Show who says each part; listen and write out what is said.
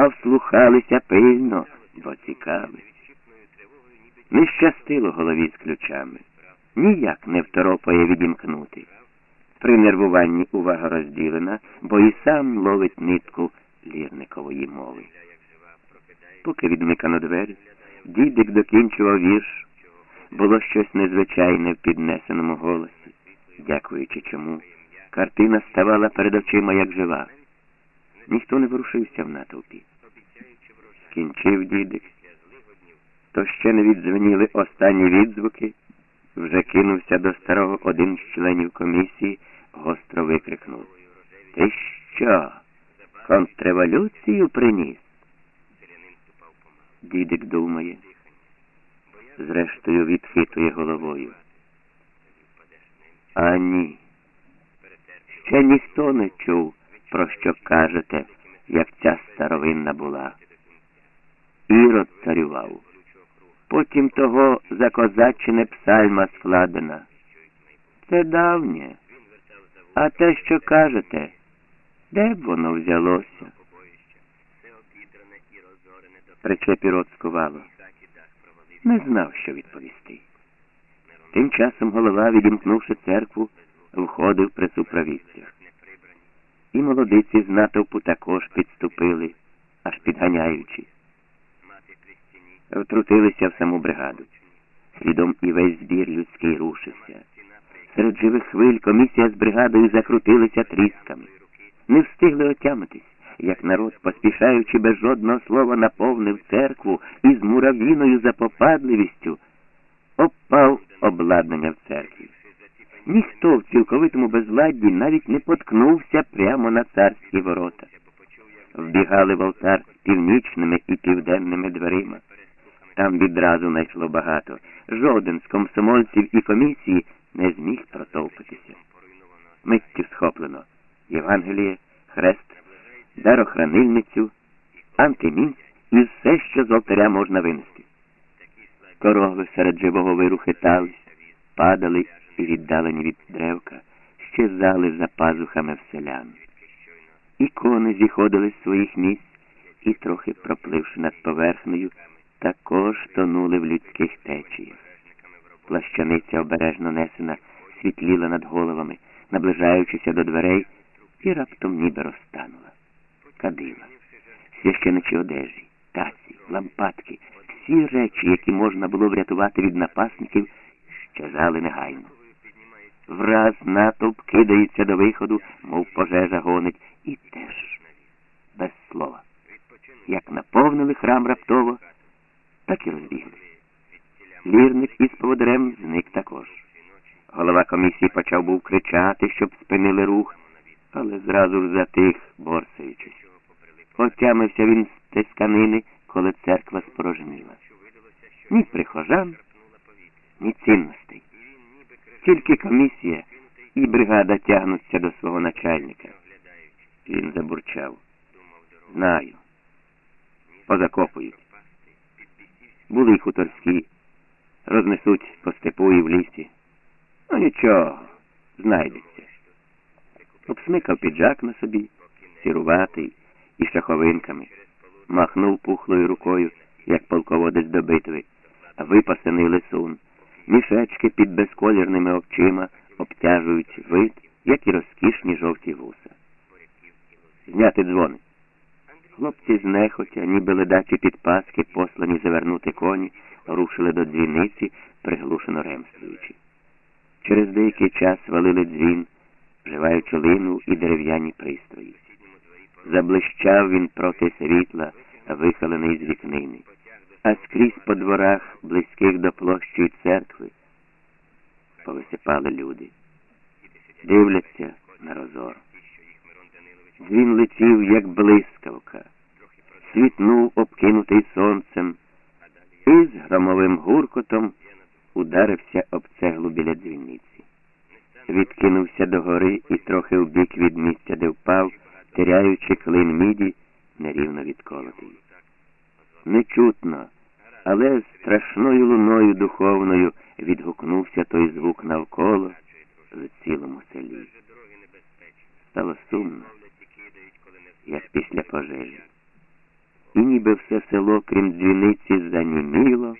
Speaker 1: а вслухалися пильно, бо цікаве. Не щастило голові з ключами, ніяк не второпає відімкнути. При нервуванні увага розділена, бо і сам ловить нитку лірникової мови. Поки відмикано двері, дідик докінчував вірш, було щось незвичайне в піднесеному голосі, дякуючи чому, картина ставала перед очима як жива. Ніхто не ворушився в натовпі. Кінчив дідик. То ще не відзвеніли останні відзвуки, вже кинувся до старого один з членів комісії, гостро викрикнув. Ти що? Контрреволюцію приніс? Дідик думає, зрештою відхитує головою. А ні. Ще ніхто не чув, про що кажете, як ця старовинна була. Ірод царював. Потім того закозачене псальма складена. Це давнє. А те, що кажете, де б воно взялося? Причепі рот скувало. Не знав, що відповісти. Тим часом голова, відімкнувши церкву, входив при супровідцях. І молодиці з натовпу також підступили, аж підганяючи. Втрутилися в саму бригаду. Слідом і весь збір людський рушився. Серед живих хвиль комісія з бригадою закрутилися трісками. Не встигли отямитись, як народ, поспішаючи без жодного слова, наповнив церкву і з муравіною запопадливістю опав обладнання в церкві. Ніхто в цілковитому безладді навіть не поткнувся прямо на царські ворота. Вбігали в алтар північними і південними дверима. Там відразу найшло багато. Жоден з комсомольців і комісії не зміг протовпитися. Миттю схоплено Євангеліє, хрест, дарохранильницю, антимінь і все, що з алтаря можна винести. Корогли серед живого виру хитались, падали і віддалені від древка, щезали за пазухами в селян. Ікони зіходили з своїх місць і, трохи пропливши над поверхнею, також тонули в людських течіях. Плащаниця обережно несена, світліла над головами, наближаючися до дверей, і раптом ніби розтанула. Кадила, священичі одежі, таці, лампадки, всі речі, які можна було врятувати від напасників, щезали негайно. Враз натовп кидається до виходу, мов пожежа гонить, і теж без слова. Як наповнили храм раптово, так і розбіглись. Лірник із поводирем зник також. Голова комісії почав був кричати, щоб спинили рух, але зразу ж затих, борсаючись. Отямився він з тисканини, коли церква спорожніла. Ні прихожан, ні цінностей. Тільки комісія і бригада тягнуться до свого начальника. Він забурчав. Знаю. Позакопують. Були й хуторські, рознесуть по степу і в лісі. Ну нічого, знайдеться. Обсмикав піджак на собі, сіруватий, із шаховинками, махнув пухлою рукою, як полководець до битви, випасений лисун. Мішечки під безколірними очима обтяжують вид, як і розкішні жовті вуса. Зняти дзвони. Хлопці знехотя, ніби ледачі підпаски, послані завернути коні, рушили до дзвіниці, приглушено ремствуючи. Через деякий час валили дзвін, вживаючи лину і дерев'яні пристрої. Заблищав він проти світла, вихалений з вікнини, а скрізь по дворах, близьких до площі церкви, повисипали люди. Дивляться на розор. Дзвін летів, як блискавка, світнув, обкинутий сонцем, і з громовим гуркотом ударився об цеглу біля дзвіниці. Відкинувся догори і трохи вбік від місця, де впав, теряючи клин міді, нерівно відколотий. Нечутно, але страшною луною духовною відгукнувся той звук навколо в цілому селі. Стало сумно, як після пожежі. і ніби все село, крім дзвіниці, заніміло.